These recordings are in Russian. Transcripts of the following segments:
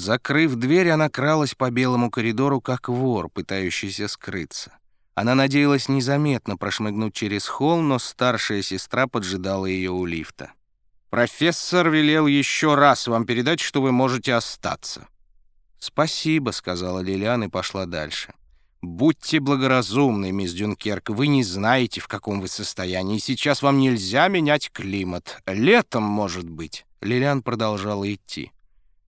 Закрыв дверь, она кралась по белому коридору, как вор, пытающийся скрыться. Она надеялась незаметно прошмыгнуть через холл, но старшая сестра поджидала ее у лифта. «Профессор велел еще раз вам передать, что вы можете остаться». «Спасибо», — сказала Лилиан и пошла дальше. «Будьте благоразумны, мисс Дюнкерк, вы не знаете, в каком вы состоянии. Сейчас вам нельзя менять климат. Летом, может быть». Лилиан продолжала идти.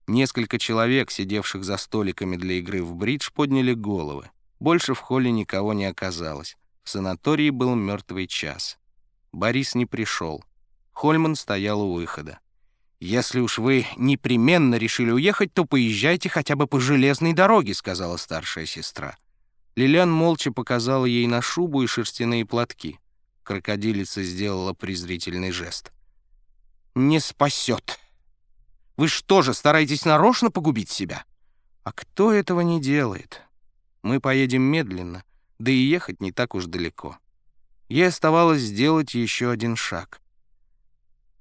Несколько человек, сидевших за столиками для игры в бридж, подняли головы. Больше в холле никого не оказалось. В санатории был мертвый час. Борис не пришел. Хольман стоял у выхода. «Если уж вы непременно решили уехать, то поезжайте хотя бы по железной дороге», — сказала старшая сестра. Лилиан молча показала ей на шубу и шерстяные платки. Крокодилица сделала презрительный жест. «Не спасет. Вы что же, стараетесь нарочно погубить себя?» «А кто этого не делает? Мы поедем медленно, да и ехать не так уж далеко». Ей оставалось сделать еще один шаг.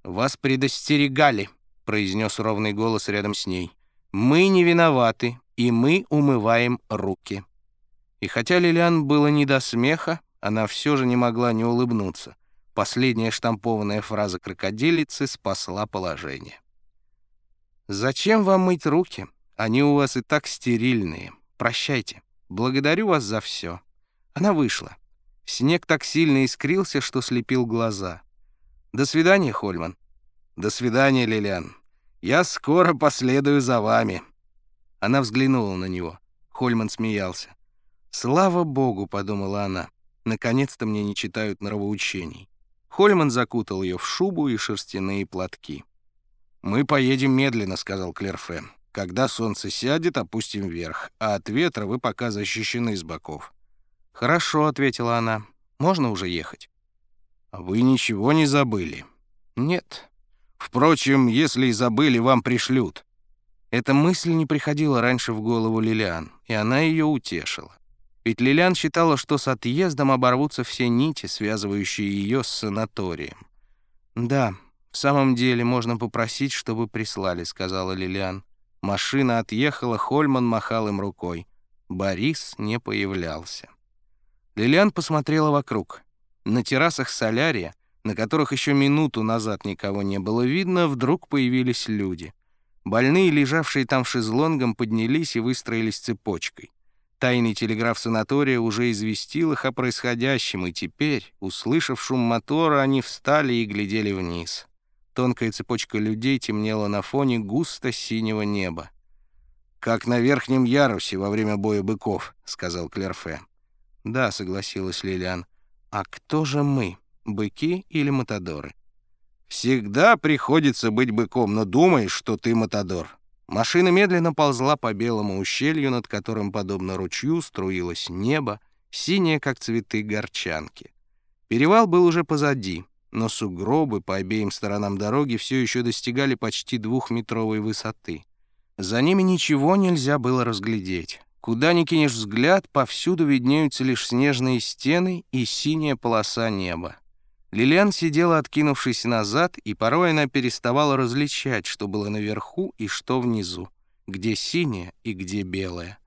«Вас предостерегали», — произнес ровный голос рядом с ней. «Мы не виноваты, и мы умываем руки». И хотя Лилиан было не до смеха, она все же не могла не улыбнуться. Последняя штампованная фраза крокодилицы спасла положение. «Зачем вам мыть руки? Они у вас и так стерильные. Прощайте. Благодарю вас за все». Она вышла. Снег так сильно искрился, что слепил глаза. «До свидания, Хольман». «До свидания, Лилиан. Я скоро последую за вами». Она взглянула на него. Хольман смеялся. «Слава богу», — подумала она, — «наконец-то мне не читают нравоучений». Хольман закутал ее в шубу и шерстяные платки. «Мы поедем медленно», — сказал Клерфе. «Когда солнце сядет, опустим вверх, а от ветра вы пока защищены с боков». «Хорошо», — ответила она. «Можно уже ехать?» «А «Вы ничего не забыли?» «Нет». «Впрочем, если и забыли, вам пришлют». Эта мысль не приходила раньше в голову Лилиан, и она ее утешила. Ведь Лилиан считала, что с отъездом оборвутся все нити, связывающие ее с санаторием. «Да, в самом деле можно попросить, чтобы прислали», — сказала Лилиан. Машина отъехала, Хольман махал им рукой. Борис не появлялся. Лилиан посмотрела вокруг. На террасах солярия, на которых еще минуту назад никого не было видно, вдруг появились люди. Больные, лежавшие там шезлонгом, поднялись и выстроились цепочкой. Тайный телеграф санатория уже известил их о происходящем, и теперь, услышав шум мотора, они встали и глядели вниз. Тонкая цепочка людей темнела на фоне густо-синего неба. «Как на верхнем ярусе во время боя быков», — сказал Клерфе. «Да», — согласилась Лилиан. «А кто же мы, быки или матадоры?» «Всегда приходится быть быком, но думаешь, что ты матадор». Машина медленно ползла по белому ущелью, над которым, подобно ручью, струилось небо, синее, как цветы горчанки. Перевал был уже позади, но сугробы по обеим сторонам дороги все еще достигали почти двухметровой высоты. За ними ничего нельзя было разглядеть. Куда ни кинешь взгляд, повсюду виднеются лишь снежные стены и синяя полоса неба. Лилиан сидела, откинувшись назад, и порой она переставала различать, что было наверху и что внизу, где синее и где белое.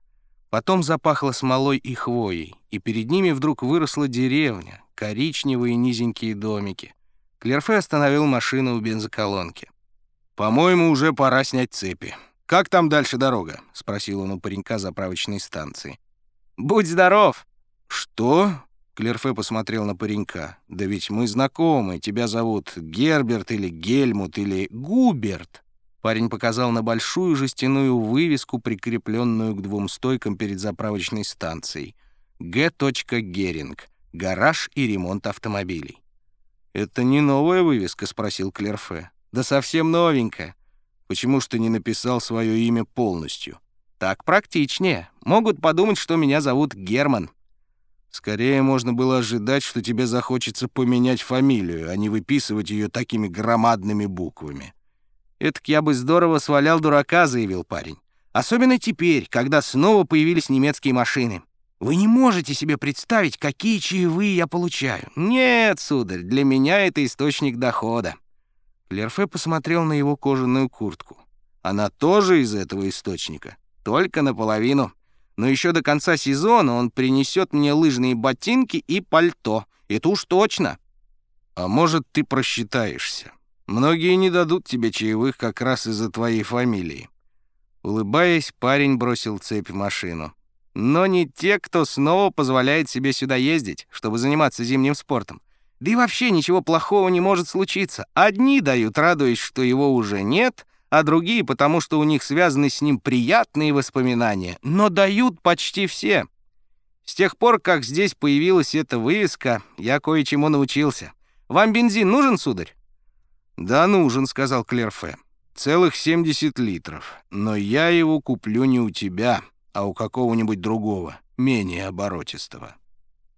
Потом запахло смолой и хвоей, и перед ними вдруг выросла деревня, коричневые низенькие домики. Клерфе остановил машину у бензоколонки. «По-моему, уже пора снять цепи. Как там дальше дорога?» — спросил он у паренька заправочной станции. «Будь здоров!» «Что?» Клерфе посмотрел на паренька. «Да ведь мы знакомы. Тебя зовут Герберт или Гельмут или Губерт». Парень показал на большую жестяную вывеску, прикрепленную к двум стойкам перед заправочной станцией. Г. Геринг. Гараж и ремонт автомобилей. «Это не новая вывеска?» — спросил Клерфе. «Да совсем новенькая. Почему ж ты не написал свое имя полностью?» «Так практичнее. Могут подумать, что меня зовут Герман». Скорее можно было ожидать, что тебе захочется поменять фамилию, а не выписывать ее такими громадными буквами. «Этак я бы здорово свалял дурака», — заявил парень. «Особенно теперь, когда снова появились немецкие машины. Вы не можете себе представить, какие чаевые я получаю. Нет, сударь, для меня это источник дохода». Лерфе посмотрел на его кожаную куртку. Она тоже из этого источника, только наполовину. Но еще до конца сезона он принесет мне лыжные ботинки и пальто. Это уж точно. А может, ты просчитаешься. Многие не дадут тебе чаевых как раз из-за твоей фамилии. Улыбаясь, парень бросил цепь в машину. Но не те, кто снова позволяет себе сюда ездить, чтобы заниматься зимним спортом. Да и вообще ничего плохого не может случиться. Одни дают, радуясь, что его уже нет, а другие, потому что у них связаны с ним приятные воспоминания. Но дают почти все. С тех пор, как здесь появилась эта вывеска, я кое-чему научился. Вам бензин нужен, сударь? «Да нужен», — сказал Клерфе. «Целых 70 литров. Но я его куплю не у тебя, а у какого-нибудь другого, менее оборотистого».